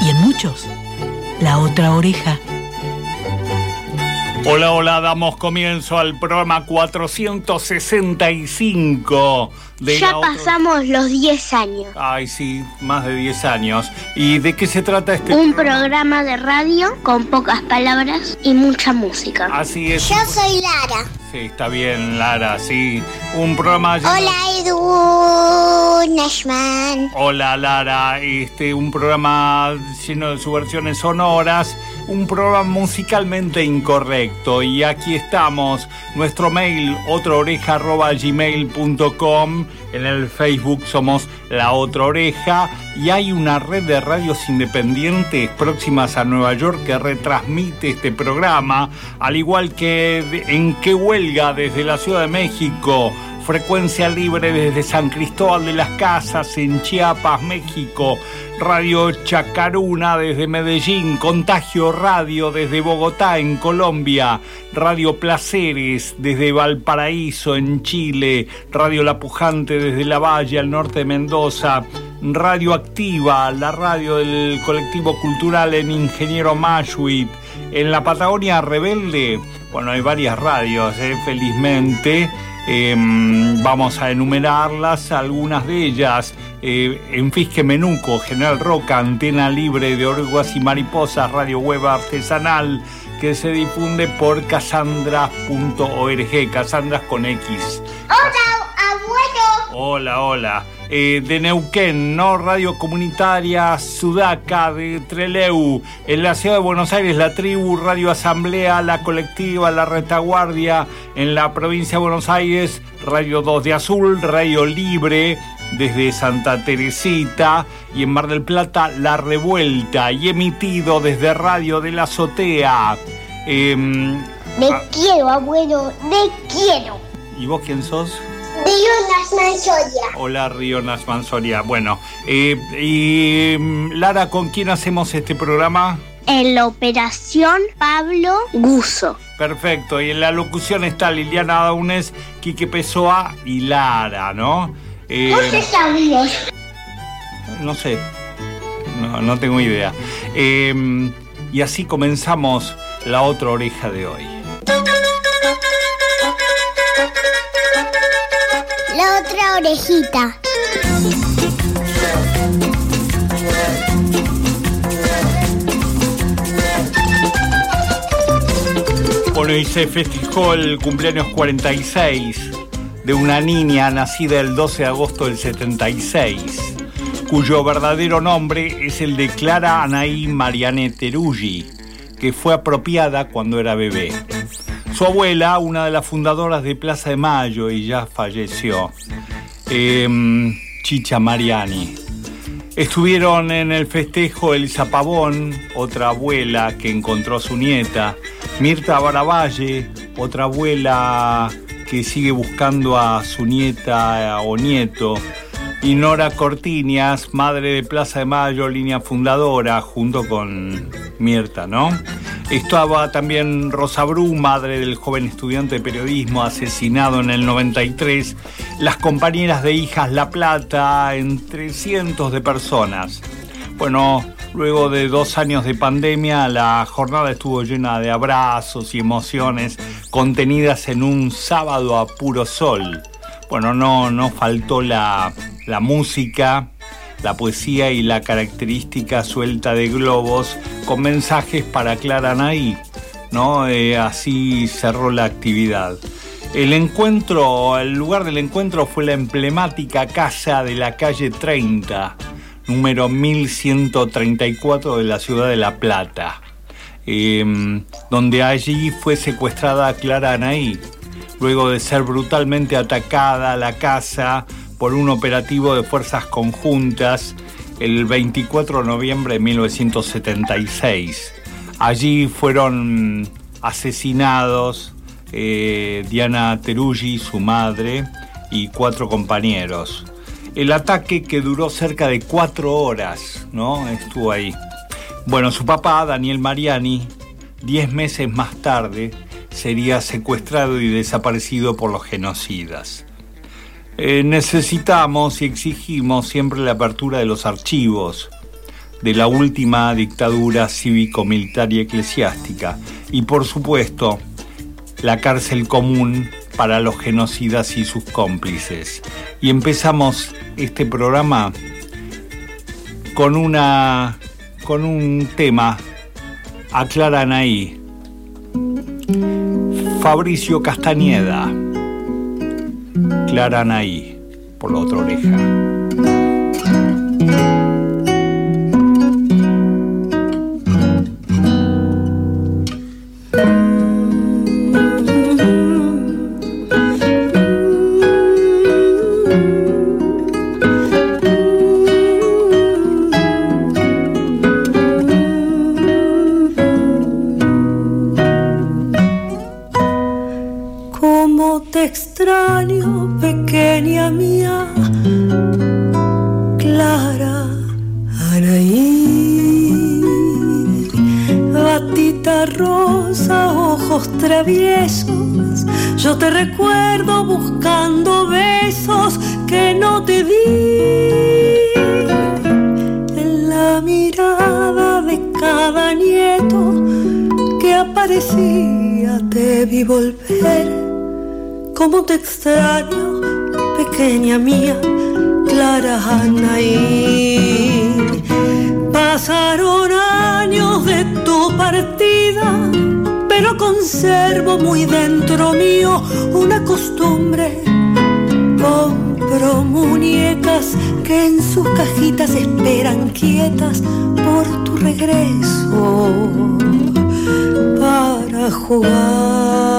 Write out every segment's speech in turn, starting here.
y en muchos la otra oreja. Hola, hola, damos comienzo al programa 465 de Ya pasamos los 10 años. Ay, sí, más de 10 años. ¿Y de qué se trata este Un programa de radio con pocas palabras y mucha música. Así es. Yo soy Lara. Sí, está bien, Lara, sí. Un programa Hola, Edu Nashman. Hola Lara, este, un programa lleno de subversiones sonoras, un programa musicalmente incorrecto. Y aquí estamos, nuestro mail otraoreja.gmail.com, en el Facebook somos La Otra Oreja. Y hay una red de radios independientes próximas a Nueva York que retransmite este programa, al igual que en Que Huelga desde la Ciudad de México. Frecuencia libre desde San Cristóbal de las Casas en Chiapas, México. Radio Chacaruna desde Medellín. Contagio Radio desde Bogotá en Colombia. Radio Placeres desde Valparaíso en Chile. Radio La Pujante desde La Valle al norte de Mendoza. Radio Activa, la radio del colectivo cultural en Ingeniero Mashuit. En la Patagonia Rebelde, bueno, hay varias radios, eh, felizmente. Em, vamos a enumerarlas, algunas de ellas. eh, en Fisque Menuco, General Roca, Antena Libre de Orugas y Mariposas, Radio Web Artesanal, que se difunde por casandras.org, casandras con X. Hola, abuelo. Hola, hola. Eh, de Neuquén, ¿no? Radio Comunitaria Sudaca de Treleu. En la ciudad de Buenos Aires, la tribu, Radio Asamblea, la colectiva, la retaguardia. En la provincia de Buenos Aires, Radio 2 de Azul, Radio Libre desde Santa Teresita. Y en Mar del Plata, La Revuelta. Y emitido desde Radio de la Azotea. Em, Te ah, quiero, abuelo. Te quiero. ¿Y vos quién sos? Río Nashman Soya. Hola Río Nasmansoria. Bueno, eh, y mm, Lara, ¿con quién hacemos este programa? En la operación Pablo Guso. Perfecto, y en la locución está Liliana Daunes, Quique Pessoa y Lara, ¿no? Eh, ¿Por qué sabías? no sé, no, no tengo idea. Eh, y así comenzamos la otra oreja de hoy. Otra orejita. Bueno, y se festejó el cumpleaños 46 de una niña nacida el 12 de agosto del 76, cuyo verdadero nombre es el de Clara Anaí Mariane Teruggi, que fue apropiada cuando era bebé. Su abuela, una de las fundadoras de Plaza de Mayo, y ya falleció, em, Chicha Mariani. Estuvieron en el festejo Elisa Pavón, otra abuela que encontró a su nieta, Mirta Baravalle, otra abuela que sigue buscando a su nieta o nieto, y Nora Cortiñas, madre de Plaza de Mayo, línea fundadora, junto con Mirta, ¿no? Estaba también Rosa Bru, madre del joven estudiante de periodismo asesinado en el 93, las compañeras de Hijas La Plata, entre cientos de personas. Bueno, luego de dos años de pandemia, la jornada estuvo llena de abrazos y emociones contenidas en un sábado a puro sol. Bueno, no, no faltó la, la música, la poesía y la característica suelta de globos con mensajes para Clara Anaí, ¿no? Eh, así cerró la actividad. El encuentro, el lugar del encuentro fue la emblemática casa de la calle 30, número 1134 de la ciudad de La Plata, eh, donde allí fue secuestrada Clara Anaí, luego de ser brutalmente atacada la casa por un operativo de fuerzas conjuntas el 24 de noviembre de 1976. Allí fueron asesinados eh, Diana Teruggi, su madre, y cuatro compañeros. El ataque que duró cerca de cuatro horas, ¿no? Estuvo ahí. Bueno, su papá, Daniel Mariani, diez meses más tarde, sería secuestrado y desaparecido por los genocidas. Eh, necesitamos y exigimos siempre la apertura de los archivos de la última dictadura cívico-militar y eclesiástica. Y por supuesto la cárcel común para los genocidas y sus cómplices. Y empezamos este programa con una con un tema. Aclaran ahí. Fabricio Castañeda aclaran ahí por la otra oreja te recuerdo buscando besos que no te di. En la mirada de cada nieto que aparecía te vi volver. como te extraño, pequeña mía, Clara Anaí. Pasaron años de tu partida pero conservo muy dentro mío una costumbre. Compro muñecas que en sus cajitas esperan quietas por tu regreso para jugar.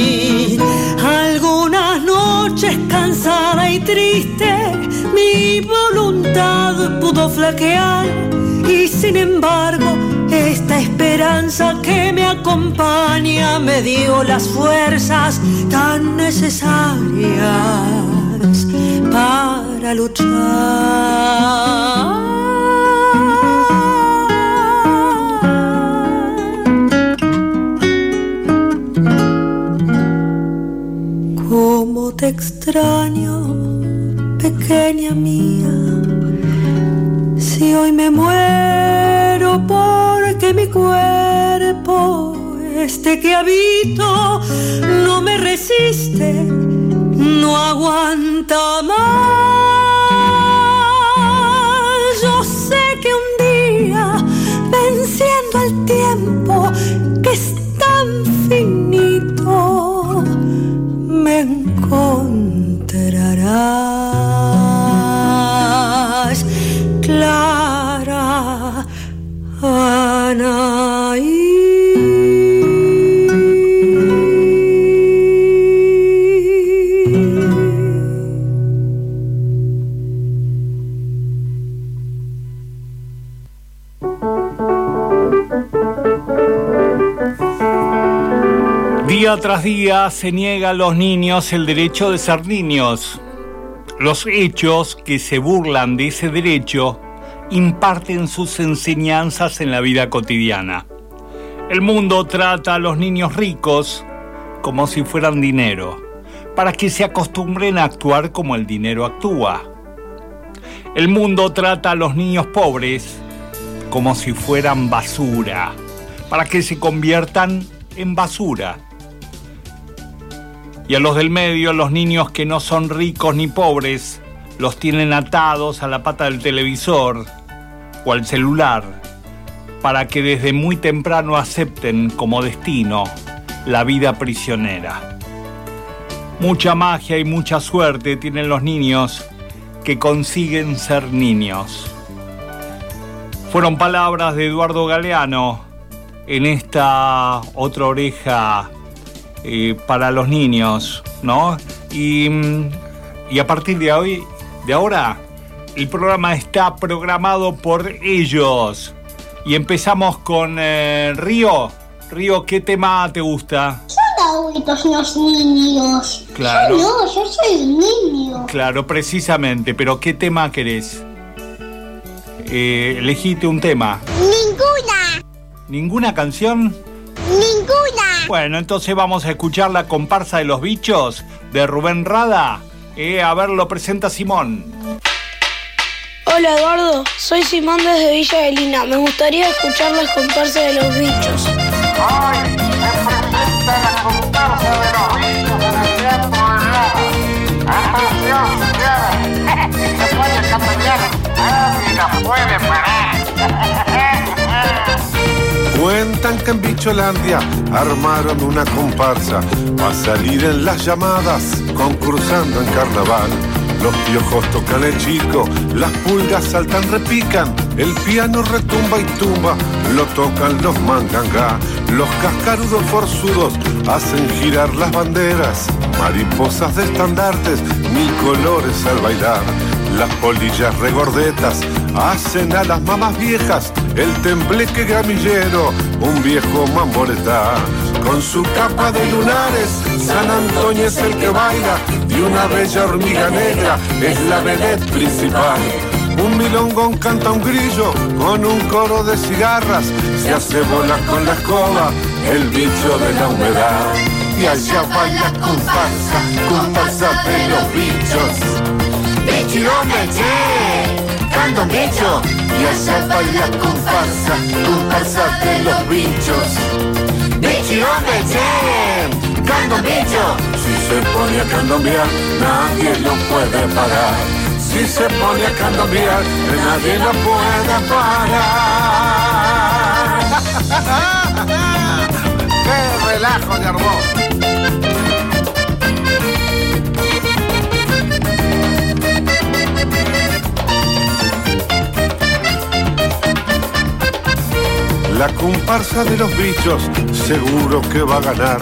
Noches cansada y triste, mi voluntad pudo flaquear y sin embargo esta esperanza que me acompaña me dio las fuerzas tan necesarias para luchar. Extraño, pequeña mía. Si hoy me muero porque mi cuerpo, este que habito, no me resiste, no aguanta más. Yo sé que un día, venciendo el tiempo que es Clara Anaí. Día tras día se niega a los niños el derecho de ser niños. Los hechos que se burlan de ese derecho imparten sus enseñanzas en la vida cotidiana. El mundo trata a los niños ricos como si fueran dinero, para que se acostumbren a actuar como el dinero actúa. El mundo trata a los niños pobres como si fueran basura, para que se conviertan en basura. Y a los del medio, los niños que no son ricos ni pobres, los tienen atados a la pata del televisor o al celular, para que desde muy temprano acepten como destino la vida prisionera. Mucha magia y mucha suerte tienen los niños que consiguen ser niños. Fueron palabras de Eduardo Galeano en esta otra oreja eh, para los niños, ¿no? Y, y, a partir de hoy, de ahora, el programa está programado por ellos. Y empezamos con eh, Río. Río, ¿qué tema te gusta? adultos los niños. Claro. Yo no, yo soy niño. Claro, precisamente, pero ¿qué tema querés? Eh, elegite un tema. Ninguna. ¿Ninguna canción? Ninguna. Bueno, entonces vamos a escuchar la comparsa de los bichos de Rubén Rada. Eh, a ver, lo presenta Simón. Hola Eduardo, soy Simón desde Villa de Lina. Me gustaría escuchar las comparsas de los bichos. Hoy se presenta la comparsa de los bichos en el Teatro de Rada. Atención, señores. Se puede cambiar. Nadie la puede parar. Cuentan que en Bicholandia armaron una comparsa para salir en las llamadas concursando en carnaval. Los piojos tocan el chico, las pulgas saltan, repican, el piano retumba y tumba, lo tocan los mangangá, los cascarudos forzudos hacen girar las banderas, mariposas de estandartes, mil colores al bailar. Las polillas regordetas hacen a las mamás viejas el tembleque gramillero, un viejo mamboretá. Con su capa de lunares, San Antonio es el que baila y una bella hormiga negra es la vedette principal. Un milongón canta un grillo con un coro de cigarras, se hace bolas con la escoba, el bicho de la humedad. Y allá baila comparsa, comparsa de los bichos. Bicho meche, canta un bicho, y allá baila comparsa, comparsa de los bichos. Bicho meche, canta un bicho, si se pone a candombear, nadie lo puede parar. Si se pone a candombear, nadie lo puede parar. ¡Qué relajo de! La comparsa de los bichos seguro que va a ganar.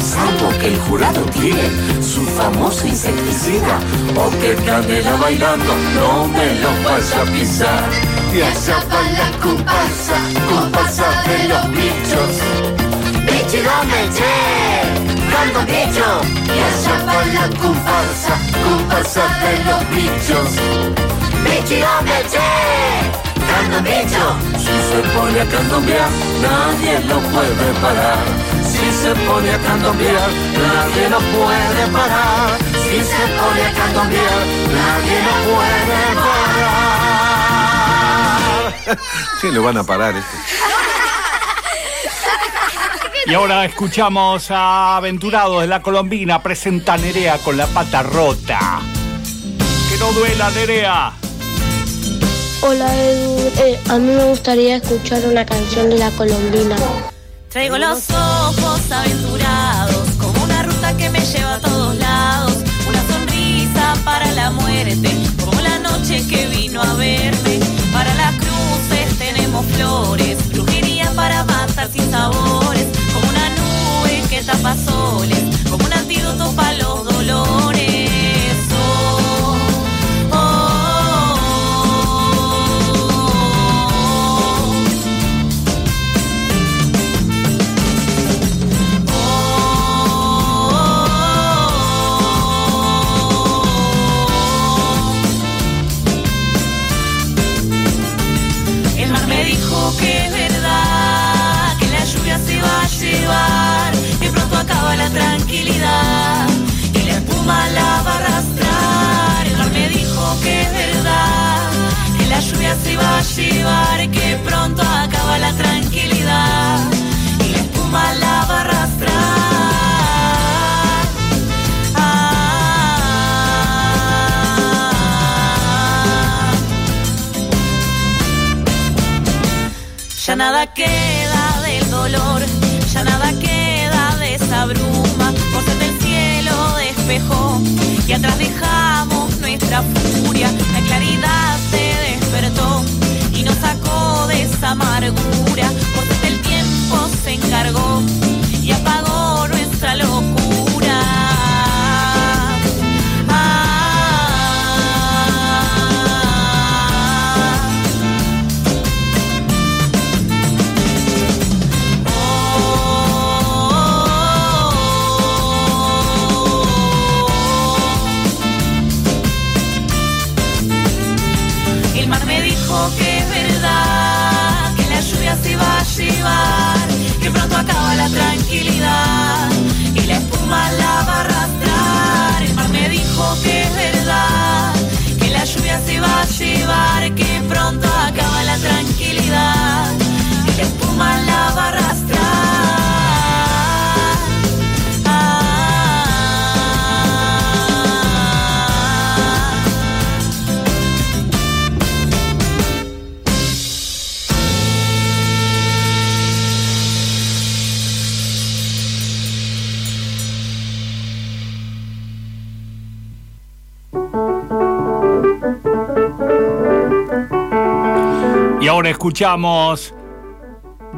Salvo que el jurado tiene su famoso insecticida o que Canela bailando no me lo vaya a pisar. Y allá va la comparsa, comparsa de los bichos. Bicho meche, canta bicho. Y allá va la comparsa, comparsa de los bichos. Bicho meche, Si se pone a candombear, nadie lo puede parar. Si se pone a candombear, nadie lo puede parar. Si se pone a candombear, nadie lo puede parar. Sí, lo van a parar este. Y ahora escuchamos a Aventurados de la Colombina presenta Nerea con la pata rota. Que no duela, Nerea. Hola Edu, Eh, a mí me gustaría escuchar una canción de la colombina. Traigo los ojos aventurados, como una ruta que me lleva a todos lados. Una sonrisa para la muerte, como la noche que vino a verme. Para las cruces tenemos flores, brujería para matar sin sabores. Como una nube que tapa soles, como un antídoto para tranquilidad y la espuma la va a arrastrar. El mar me dijo que es verdad, que la lluvia se va a llevar, que pronto acaba la tranquilidad y la espuma la va a arrastrar. Ah. ya nada que y atrás dejamos nuestra furia. La claridad se despertó y nos sacó de esa amargura, porque el tiempo se encargó y apagó nuestra locura. y la espuma la va a arrastrar. El mar me dijo que es verdad, que la lluvia se va a llevar, que pronto acaba la tranquilidad y la espuma la va a arrastrar. Y ahora escuchamos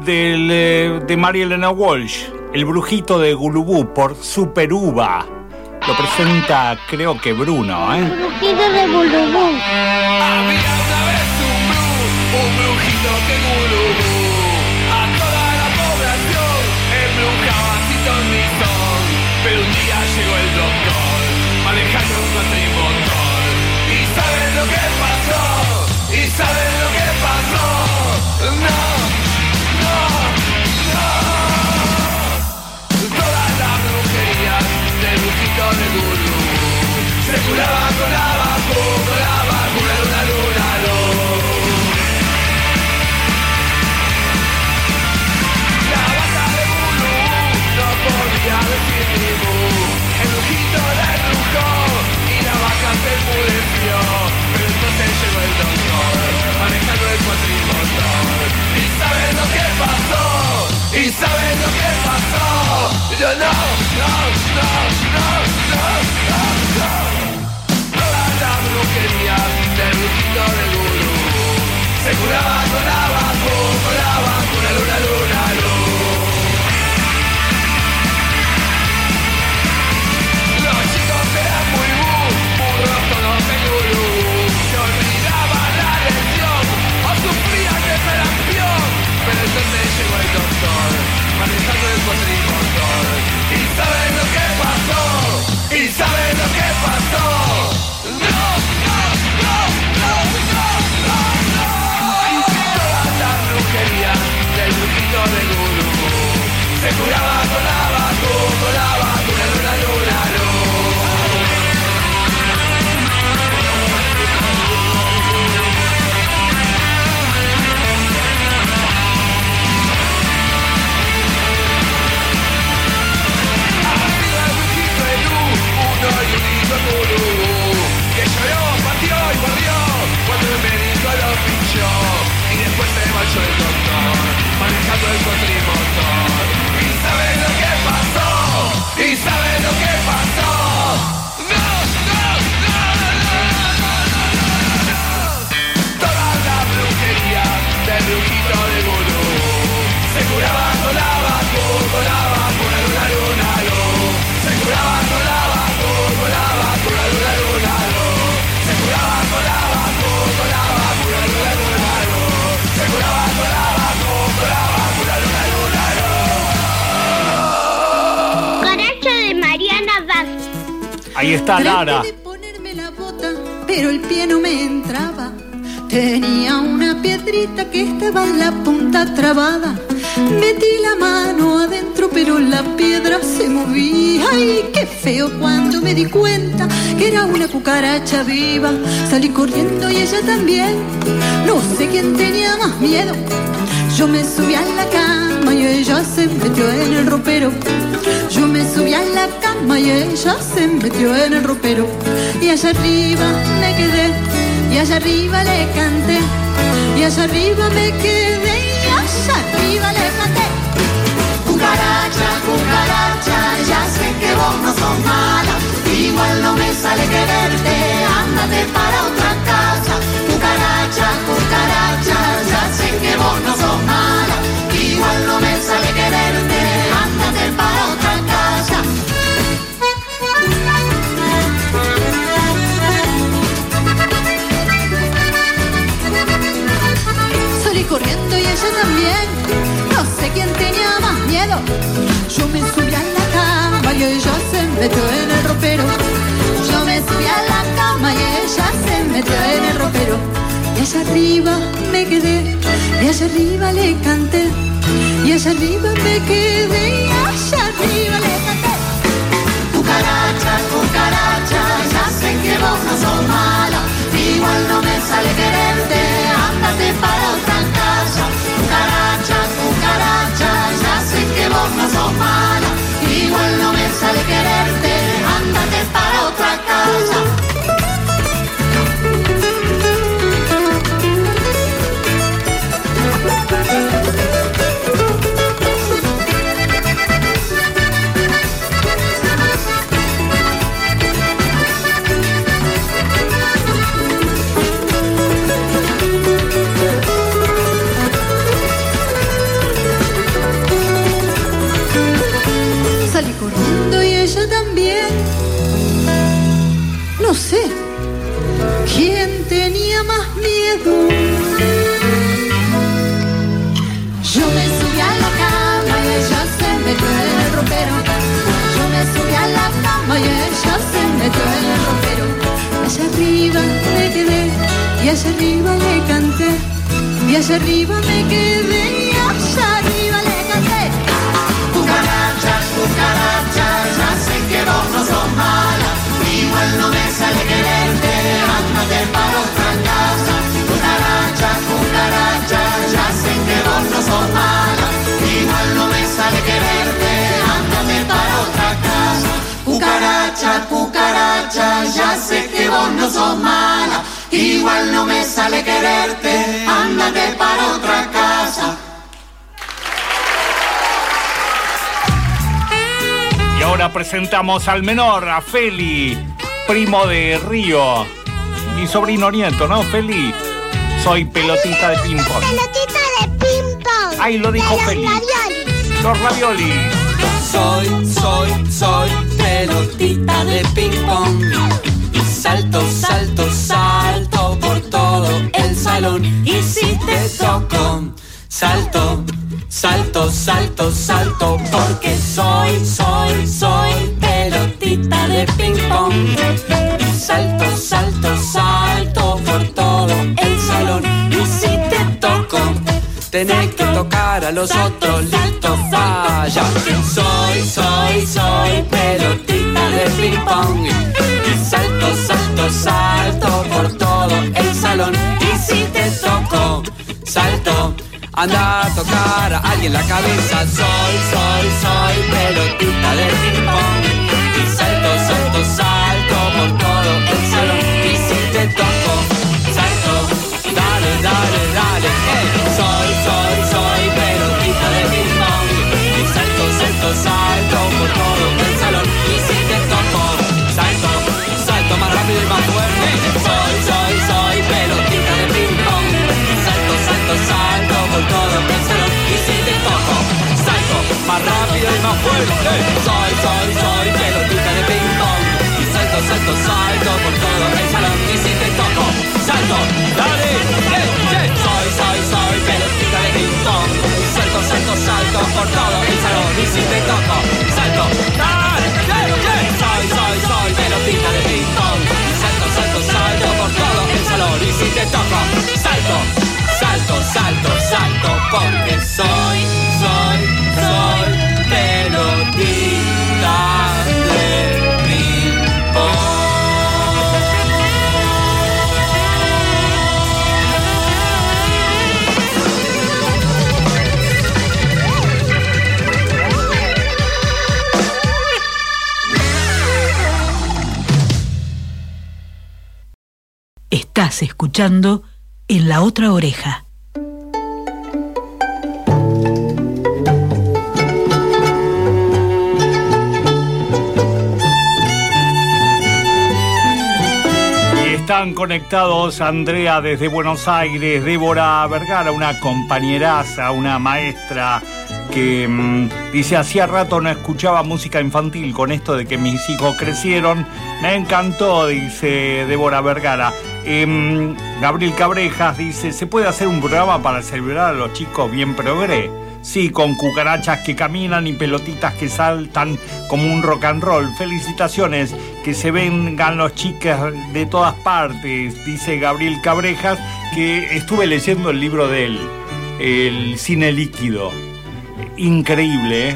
eh, de María Elena Walsh, El Brujito de Gulubú por Super Uva. Lo presenta, creo que Bruno, ¿eh? El Brujito de Gulubú. Seguraba, sonaba, volaba con la luna y saben lo que pasó, y saben lo que pasó. patrimônio. Ahí está Lara. De ponerme la bota, pero el pie no me entraba. Tenía una piedrita que estaba en la punta trabada. Metí la mano adentro, pero la piedra se movía. ¡Ay, qué feo! Cuando me di cuenta que era una cucaracha viva, salí corriendo y ella también. No sé quién tenía más miedo. Yo me subí a la cama y ella se metió en el ropero. Yo me subí a la cama y ella se metió en el ropero. Y allá arriba me quedé, y allá arriba le canté, y allá arriba me quedé, y allá arriba le canté. Cucaracha, cucaracha, ya sé que vos no sos mala, igual no me sale quererte, ándate para otra casa. Cucaracha, cucaracha, ya sé que vos no sos mala, me sale quererte, ándate para otra casa. Salí corriendo y ella también. No sé quién tenía más miedo. Yo me subí a la cama y ella se metió en el ropero. Yo me subí a la cama y ella se metió en el ropero. Y allá arriba me quedé, y allá arriba le canté. Y allá arriba me quedé, allá arriba le canté. Cucaracha, cucaracha, ya sé que vos no sos mala, igual no me sale quererte, ándate para otra casa. Cucaracha, cucaracha, ya sé que vos no sos mala, igual no me sale quererte, ándate para otra casa. Allá arriba le canté. Y allá arriba me quedé y allá arriba le canté. Cucaracha, cucaracha, ya sé que vos no sos mala, igual no me sale quererte, ándate para otra casa. Cucaracha, cucaracha, ya sé que vos no sos mala, igual no me sale quererte, ándate para otra casa. Cucaracha, cucaracha, ya sé que vos no sos mala, igual no me sale quererte, ándate para otra casa. Y ahora presentamos al menor, a Feli, primo de Río. Mi sobrino nieto, ¿no, Feli? Soy pelotita de ping-pong. Pelotita de ping-pong. Ahí lo dijo Feli. los raviolis. Los ravioli. Soy, soy, soy pelotita de ping pong. Salto, salto, salto por todo el salón. Y si te toco, salto, salto, salto, salto. Porque soy, soy, soy pelotita de ping pong. Salto, salto, salto por todo el salón. Y si te toco, Tenés que tocar a los otros, Soy, soy, soy pelotita de ping pong. Y salto, salto, salto por todo el salón. Y si te toco, salto. Anda a tocar a alguien la cabeza. Soy, soy, soy pelotita de ping pong. Salto, salto, por todo el salón. Y si te toco, salto, salto más rápido y más fuerte. Soy, soy, soy pelotita de ping pong. Salto, salto, salto por todo el salón. Y si te toco, salto más rápido y más fuerte. Soy, soy, soy pelotita de ping pong. Salto, salto, salto por todo el salón. Y si te toco, salto, dale, hey, hey. Soy, soy, soy pelotita salto, salto, salto por todo el salón. Y si te toco, salto, dale, hey, hey. Soy, soy, soy pelotita de ping pong. Salto, salto, salto por todo el salón. Y si te toco, salto, salto, salto, salto. Porque soy, Estás escuchando en la otra oreja. Están conectados Andrea desde Buenos Aires, Débora Vergara, una compañeraza, una maestra que mm, dice, hacía rato no escuchaba música infantil con esto de que mis hijos crecieron. Me encantó, dice Débora Vergara. Em, Gabriel Cabrejas dice, ¿se puede hacer un programa para celebrar a los chicos bien progre? Sí, con cucarachas que caminan y pelotitas que saltan como un rock and roll. Felicitaciones, que se vengan los chicos de todas partes, dice Gabriel Cabrejas, que estuve leyendo el libro de él, El cine líquido. Increíble.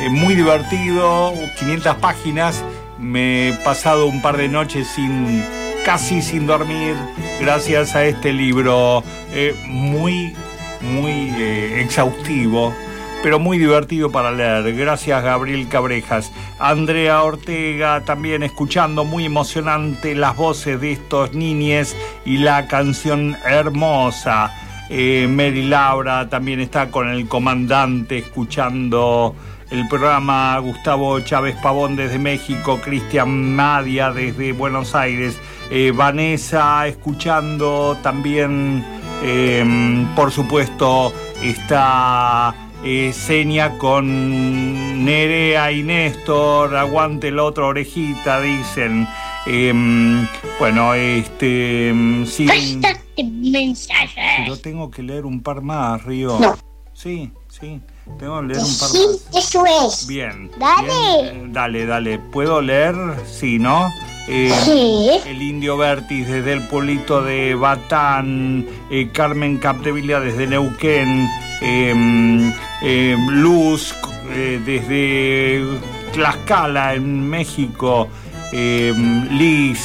Eh, muy divertido, 500 páginas. Me he pasado un par de noches sin casi sin dormir gracias a este libro eh, muy muy eh, exhaustivo, pero muy divertido para leer. Gracias Gabriel Cabrejas. Andrea Ortega también escuchando muy emocionante las voces de estos niñes y la canción hermosa. Eh, Mary Laura también está con el comandante escuchando el programa Gustavo Chávez Pavón desde México, Cristian Madia desde Buenos Aires, eh, Vanessa escuchando también eh, por supuesto, está eh, Seña con Nerea y Néstor, aguante la otra orejita, dicen. Em, bueno, este. Sí. mensaje. Pero tengo que leer un par más, Río. No. Sí, sí. Tengo que leer un par Sí, más. eso es. Bien. Dale. bien, dale, dale. ¿Puedo leer? Sí, ¿no? Eh, Sí. El Indio Vertis desde el pueblito de Batán, eh, Carmen Capdevila desde Neuquén, eh, eh, Luz eh, desde Tlaxcala en México, eh, Liz,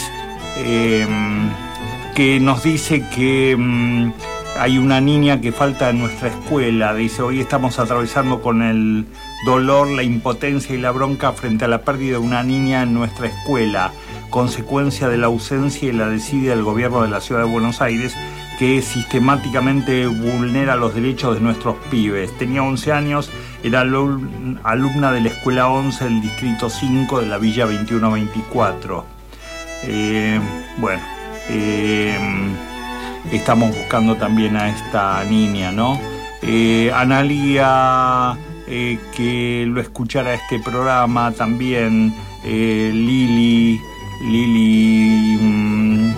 que nos dice que hay una niña que falta en nuestra escuela. Dice, hoy estamos atravesando con el dolor, la impotencia y la bronca frente a la pérdida de una niña en nuestra escuela, consecuencia de la ausencia y la desidia del gobierno de la ciudad de Buenos Aires que sistemáticamente vulnera los derechos de nuestros pibes. Tenía 11 años, era alum- alumna de la Escuela 11 del Distrito 5 de la Villa 2124. Eh, bueno, eh, estamos buscando también a esta niña, ¿no? Eh, Analía, eh, que lo escuchara este programa también, Lili, Lili, mm,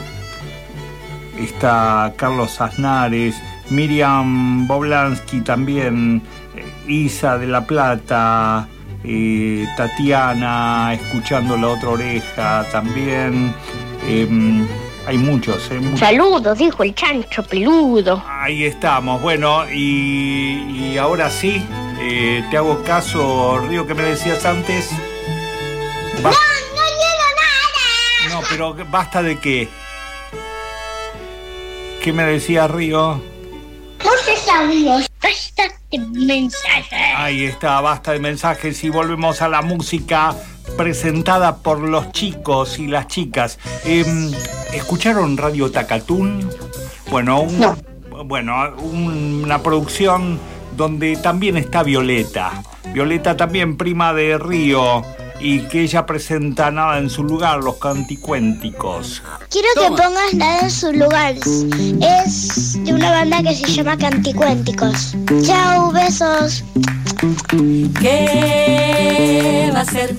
está Carlos Aznares, Miriam Boblansky también, eh, Isa de la Plata, eh, Tatiana, escuchando la otra oreja también. em, hay muchos, ¿eh? Muchos. Saludos, dijo el chancho peludo. Ahí estamos, bueno, y, y ahora sí, eh, te hago caso, Río, que me decías antes. No, pero basta de qué. ¿Qué me decía Río? Muchos audios. Basta de mensajes. Ahí está, basta de mensajes y volvemos a la música presentada por los chicos y las chicas. Em, ¿Escucharon Radio Tacatún? Bueno, un- bueno un- una producción donde también está Violeta. Violeta también prima de Río y que ella presenta nada en su lugar, los canticuénticos. Quiero que pongas nada en su lugar. Es de una banda que se llama Canticuénticos. Chao, besos. ¿Qué va a ser?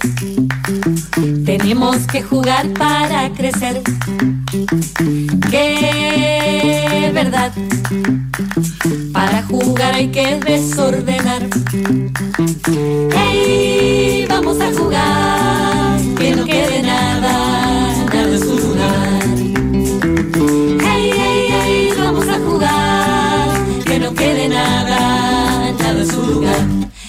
Tenemos que jugar para crecer. ¿Qué verdad? Para jugar hay que desordenar. ¡Hey! Vamos a jugar. Que no quede nada, nada en su lugar. ¡Hey, hey, hey! Vamos a jugar. Que no quede nada, nada en su lugar.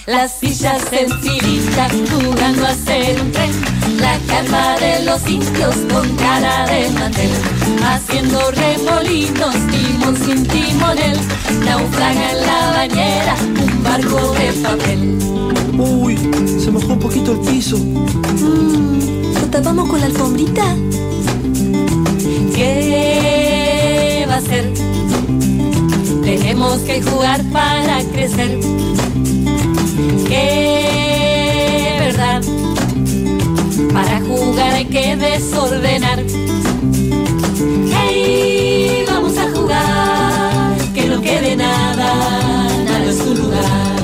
Las sillas en filita jugando a ser un tren. La carpa de los indios con cara de mantel. Haciendo remolinos, timón sin timonel. Naufraga en la bañera un barco de papel. Uy, se mojó un poquito el piso. ¿Lo tapamos con la alfombrita? ¿Qué va a ser. Tenemos que jugar para crecer. Que verdad. Para jugar hay que desordenar. Hey, vamos a jugar. Que no quede nada, nada en su lugar.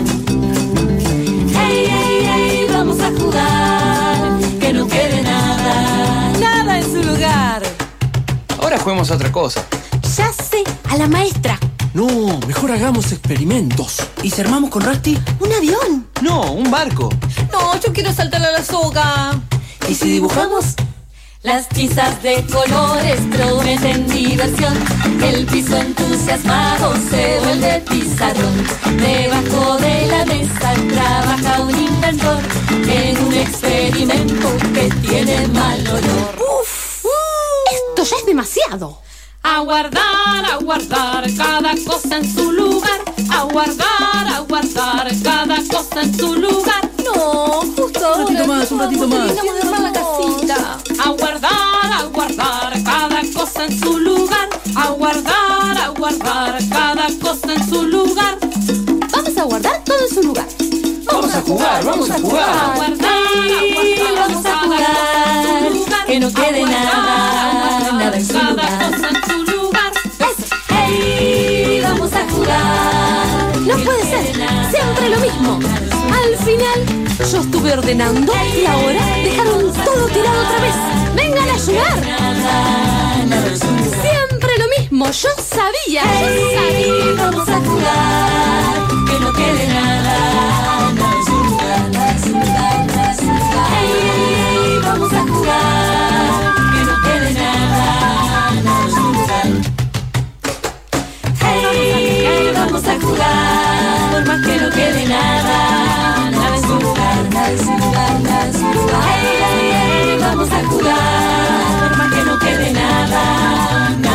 Hey, hey, hey, vamos a jugar. Que no quede nada, nada en su lugar. Ahora juguemos a otra cosa. Ya sé, a la maestra. No, mejor hagamos experimentos. ¿Y si armamos con Rusty? Un avión. No, un barco. No, yo quiero saltar a la soga. ¿Y si dibujamos? Las tizas de colores prometen diversión. El piso entusiasmado se vuelve pizarrón. Debajo de la mesa trabaja un inventor en un experimento que tiene mal olor. Uf, esto ya es demasiado. A guardar, a guardar cada cosa en su lugar. A guardar, a guardar cada cosa en su lugar. No, justo Un ratito más, un ratito más. Terminamos de armar la casita. A guardar, a guardar cada cosa en su lugar. A guardar, a guardar cada cosa en su lugar. Vamos a guardar todo en su lugar. Vamos a jugar, vamos a A jugar. guardar, a vamos a guardar cada en su lugar. Que no quede A nada, guardar, nada en su cada lugar. cosa en su lugar. Hey, vamos a jugar. No puede ser, siempre lo mismo. Al final, yo estuve ordenando y ahora dejaron todo tirado otra vez. ¡Vengan a ayudar! Siempre lo mismo, yo sabía, yo sabía. Vamos a jugar, que no quede nada, jugar, por más que no quede nada, nada en su lugar, nada en su lugar, nada en su lugar. Hey, vamos a jugar, por más que no quede nada, nada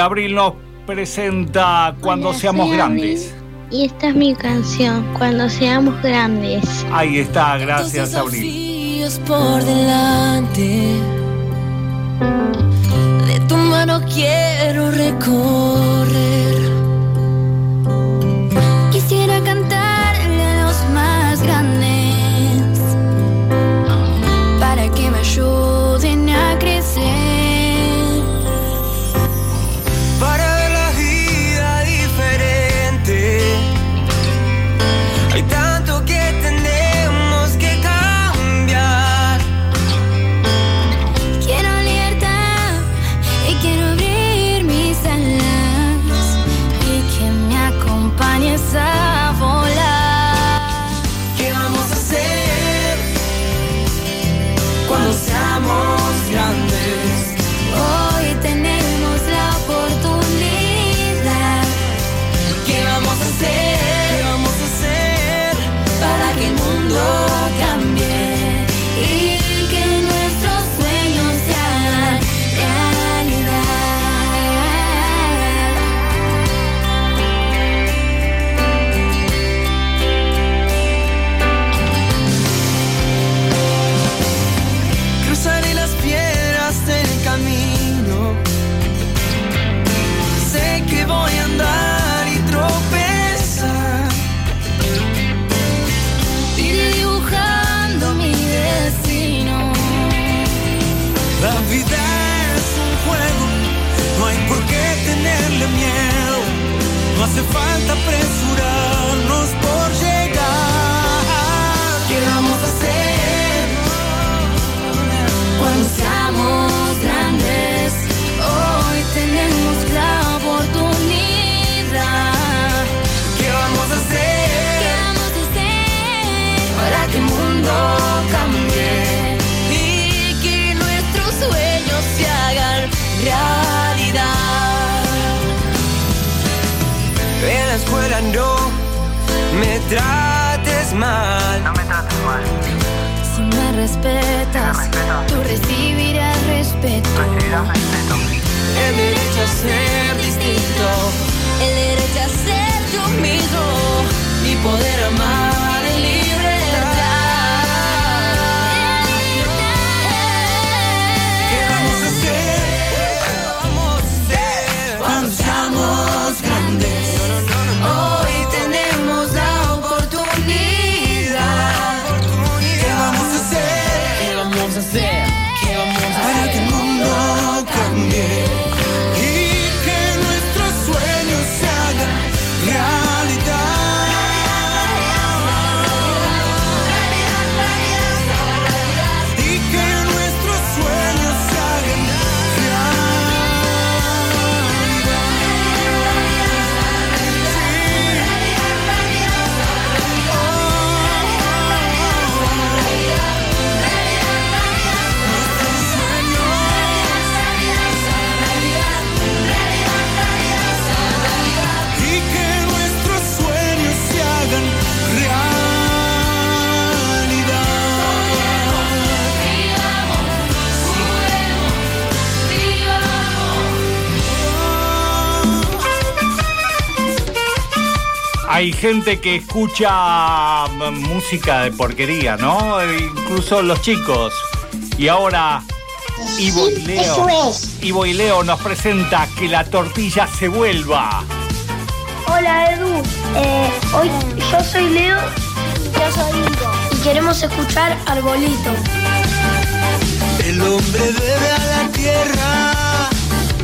Abril nos presenta Cuando Hola, seamos grandes. Y esta es mi canción, Cuando seamos grandes. Ahí está, gracias Abril. por delante. De tu mano quiero recorrer. Quisiera cantarle a los más grandes No me trates mal. No me trates mal. Si me respetas, tú recibirás respeto. Recibirás respeto. El derecho a ser distinto. El derecho a ser tú mismo y poder amar Hay gente que escucha mm, música de porquería, ¿no? Incluso los chicos. Y ahora Ivo y Leo. es. Ivo y Leo nos presenta que la tortilla se vuelva. Hola Edu, Eh, hoy yo soy Leo, yo soy Ivo y queremos escuchar Arbolito. El hombre debe a la tierra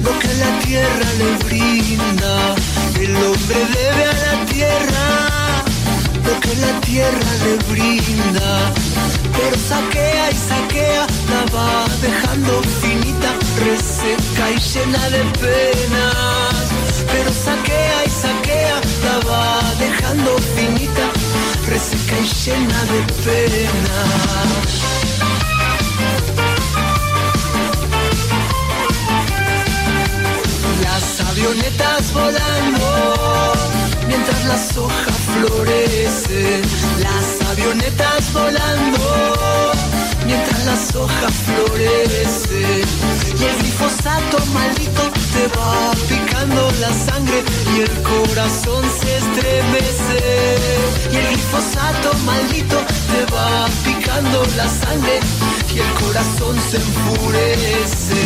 lo que la tierra le brinda. El hombre debe a la tierra lo que la tierra le brinda. Pero saquea y saquea, la va dejando finita, reseca y llena de penas. Pero saquea y saquea, la va dejando finita, reseca y llena de penas. Avionetas volando mientras las hojas florecen. Las avionetas volando mientras las hojas florecen. Y el glifosato maldito te va picando la sangre y el corazón se estremece. Y el glifosato maldito te va picando la sangre y el corazón se enfurece.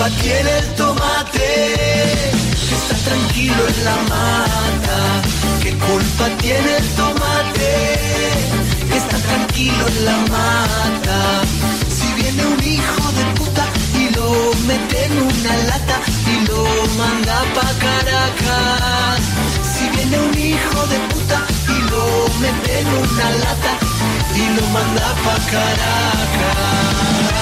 Culpa tiene el tomate que está tranquilo en la mata? ¿Qué culpa tiene el tomate que está tranquilo en la mata? Si viene un hijo de puta y lo mete en una lata y lo manda pa' Caracas. Si viene un hijo de puta y lo mete en una lata y lo manda pa' Caracas.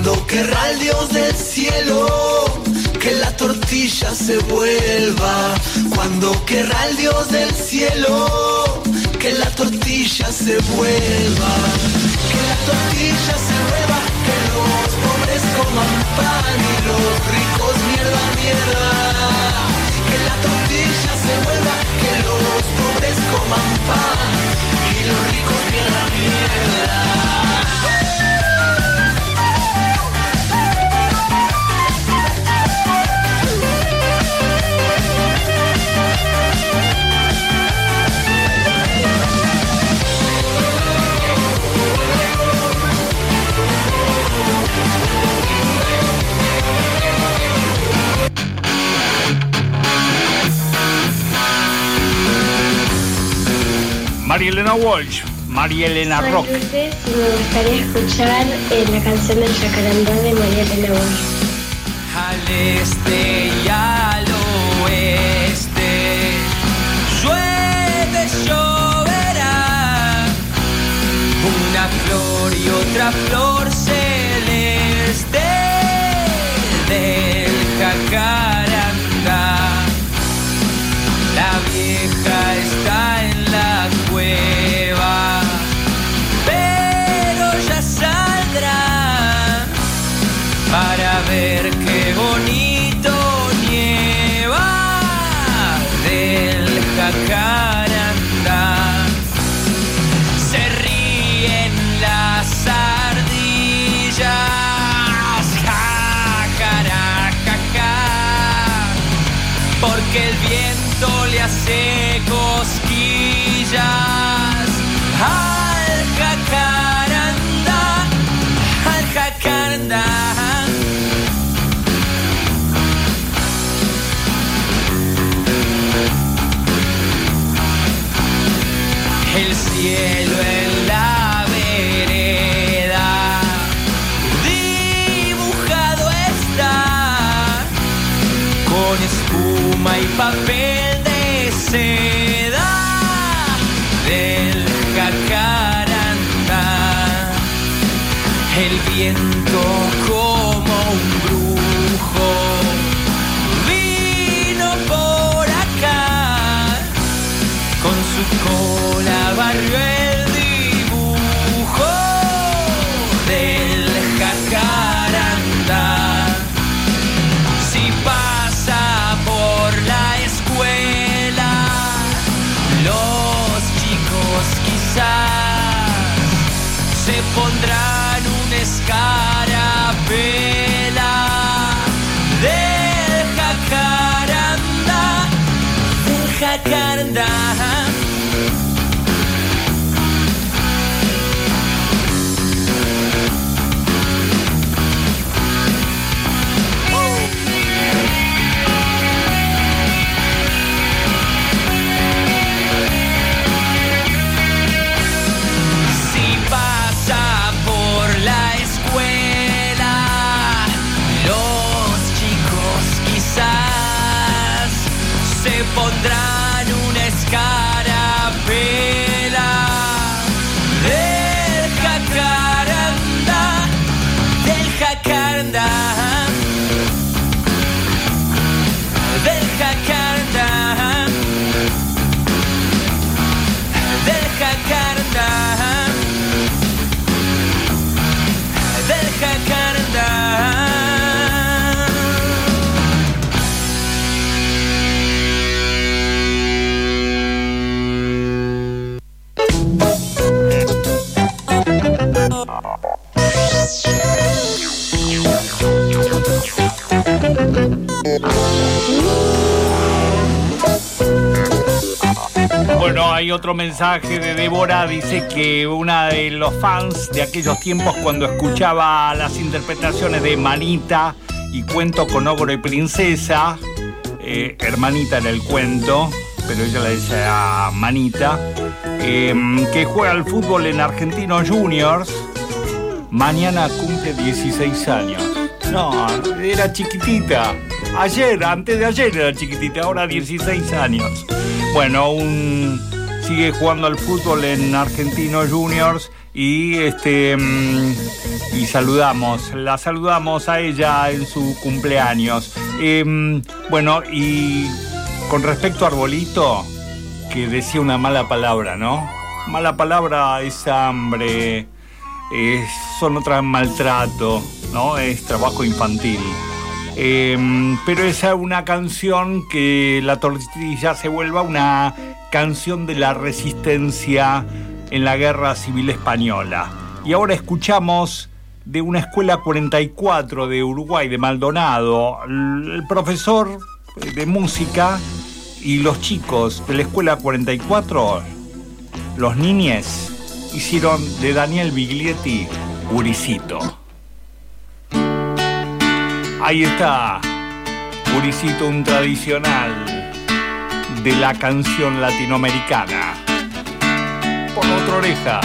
Cuando querrá el Dios del cielo que la tortilla se vuelva. Cuando querrá el Dios del cielo que la tortilla se vuelva. Que la tortilla se vuelva, que los pobres coman pan y los ricos mierda, mierda. Que la tortilla se vuelva, que los pobres coman pan y los ricos mierda, mierda. María Elena Walsh, María Elena Rock. me gustaría escuchar eh, la canción del Jacarandá de María Elena Walsh. al este y al oeste. Llueve, lloverá, una flor y otra flor celeste del jacarandá. La vieja está sim El otro mensaje de Débora, dice que una de los fans de aquellos tiempos cuando escuchaba las interpretaciones de Manita y Cuento con Ogro y Princesa, eh, hermanita en el cuento, pero ella le dice a Manita, eh, que juega al fútbol en Argentinos Juniors, mañana cumple 16 años. No, era chiquitita. Ayer, antes de ayer era chiquitita, ahora 16 años. Bueno, un, sigue jugando al fútbol en Argentinos Juniors y este mm, y saludamos, la saludamos a ella en su cumpleaños. Em, bueno, y con respecto a Arbolito, que decía una mala palabra, ¿no? Mala palabra es hambre, es- son otras maltrato, ¿no? Es trabajo infantil. Em, pero esa es una canción que la tortilla se vuelva una canción de la resistencia en la guerra civil española. Y ahora escuchamos de una escuela 44 de Uruguay, de Maldonado, el profesor de música y los chicos de la escuela 44, los niñes, hicieron de Daniel Biglietti Guricito. Ahí está, Guricito, un tradicional de la canción latinoamericana. Por otra oreja.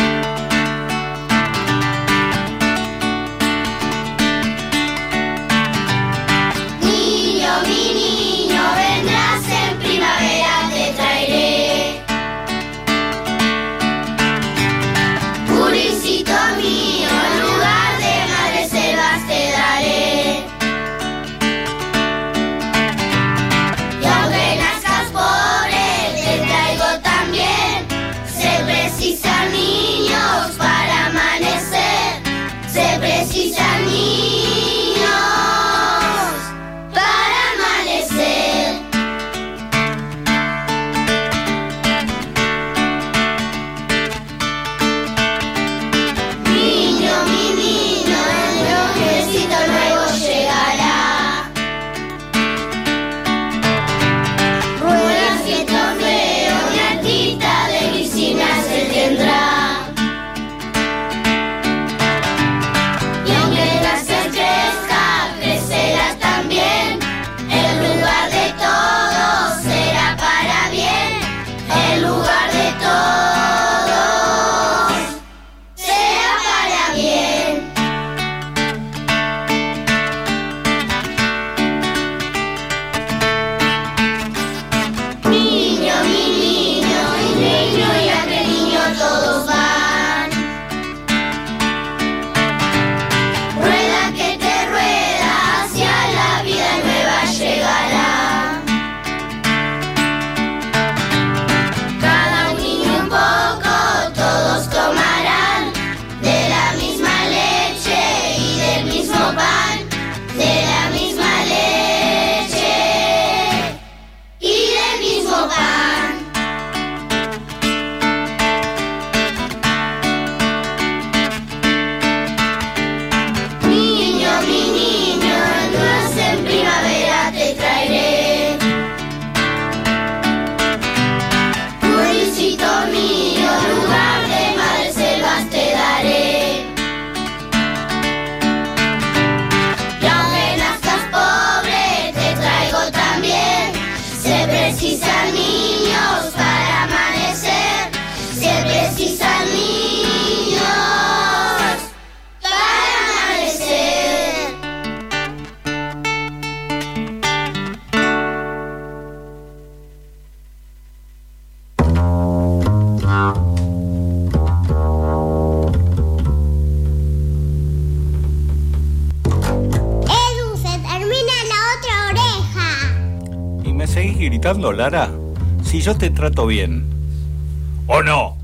Trato bien. ¿O no?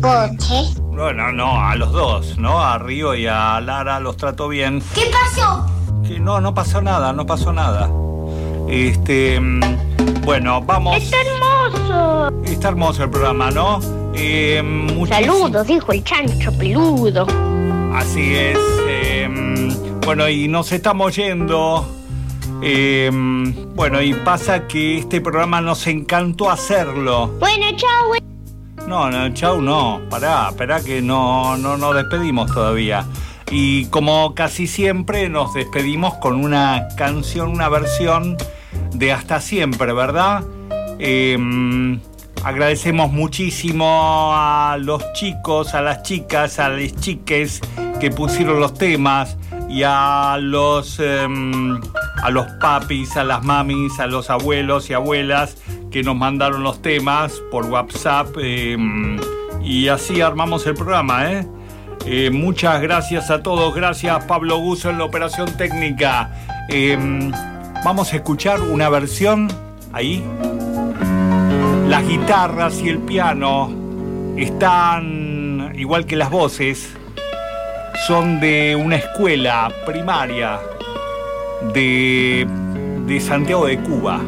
¿Por qué? No, no, no, a los dos, ¿no? A Río y a Lara los trato bien. ¿Qué pasó? Que no, no pasó nada, no pasó nada. Este, mm, bueno, vamos. Está hermoso. Está hermoso el programa, ¿no? Eh, Saludos, dijo el chancho peludo. Así es. eh, bueno, y nos estamos yendo. Eh, bueno, y pasa que este programa nos encantó hacerlo. Bueno, chao. No, no, chau, no. Pará, pará que no, no nos despedimos todavía. Y como casi siempre nos despedimos con una canción, una versión de Hasta Siempre, ¿verdad? Eh, agradecemos muchísimo a los chicos, a las chicas, a las chiques que pusieron los temas y a los, em, a los papis, a las mamis, a los abuelos y abuelas que nos mandaron los temas por WhatsApp em, y así armamos el programa, ¿eh? Eh, muchas gracias a todos, gracias Pablo Guso en la operación técnica. Em, vamos a escuchar una versión ahí. Las guitarras y el piano están, igual que las voces, son de una escuela primaria de, de Santiago de Cuba.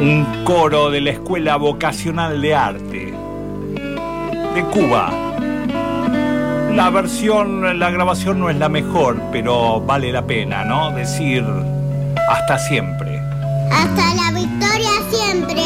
Un coro de la Escuela Vocacional de Arte de Cuba. La versión, la grabación no es la mejor, pero vale la pena, ¿no? Decir hasta siempre. Hasta la victoria siempre.